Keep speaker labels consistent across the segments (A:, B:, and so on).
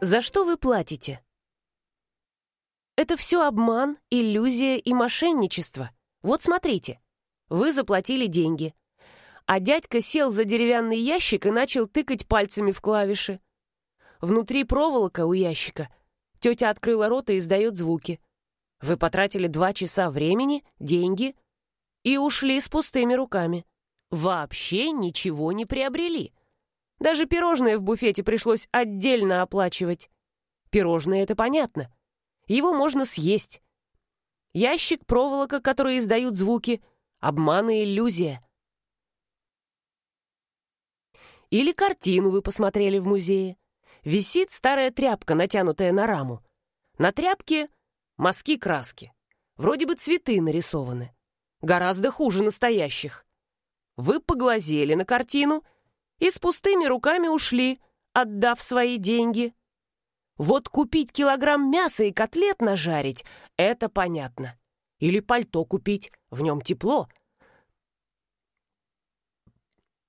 A: За что вы платите? Это все обман, иллюзия и мошенничество. Вот смотрите. Вы заплатили деньги. А дядька сел за деревянный ящик и начал тыкать пальцами в клавиши. Внутри проволока у ящика. Тетя открыла рот и издает звуки. Вы потратили два часа времени, деньги и ушли с пустыми руками. Вообще ничего не приобрели. Даже пирожное в буфете пришлось отдельно оплачивать. Пирожное — это понятно. Его можно съесть. Ящик, проволока, которые издают звуки, обман и иллюзия. Или картину вы посмотрели в музее. Висит старая тряпка, натянутая на раму. На тряпке мазки краски. Вроде бы цветы нарисованы. Гораздо хуже настоящих. Вы поглазели на картину — и с пустыми руками ушли, отдав свои деньги. Вот купить килограмм мяса и котлет нажарить — это понятно. Или пальто купить, в нем тепло.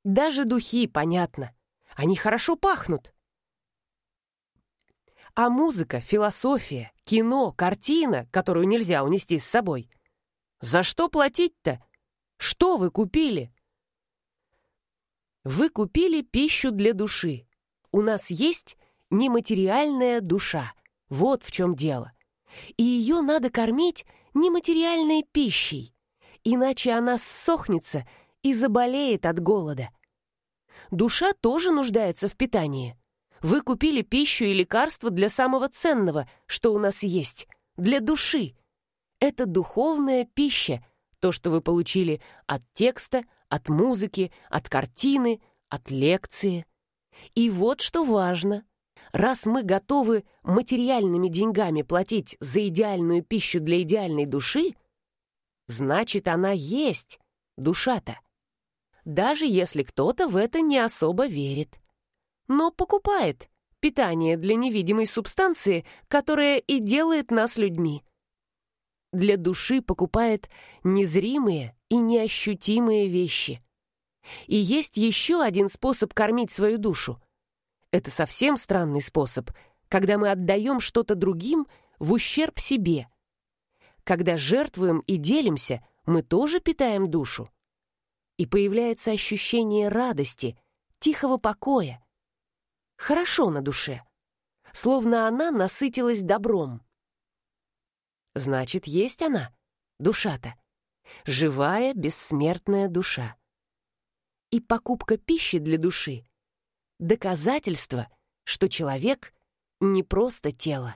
A: Даже духи, понятно. Они хорошо пахнут. А музыка, философия, кино, картина, которую нельзя унести с собой. За что платить-то? Что вы купили? Вы купили пищу для души. У нас есть нематериальная душа. Вот в чем дело. И ее надо кормить нематериальной пищей, иначе она ссохнется и заболеет от голода. Душа тоже нуждается в питании. Вы купили пищу и лекарства для самого ценного, что у нас есть, для души. Это духовная пища, то, что вы получили от текста, от музыки, от картины, от лекции. И вот что важно. Раз мы готовы материальными деньгами платить за идеальную пищу для идеальной души, значит, она есть, душа-то. Даже если кто-то в это не особо верит. Но покупает питание для невидимой субстанции, которая и делает нас людьми. Для души покупает незримые и неощутимые вещи. И есть еще один способ кормить свою душу. Это совсем странный способ, когда мы отдаем что-то другим в ущерб себе. Когда жертвуем и делимся, мы тоже питаем душу. И появляется ощущение радости, тихого покоя. Хорошо на душе, словно она насытилась добром. Значит, есть она, душа-то живая, бессмертная душа. И покупка пищи для души — доказательство, что человек не просто тело.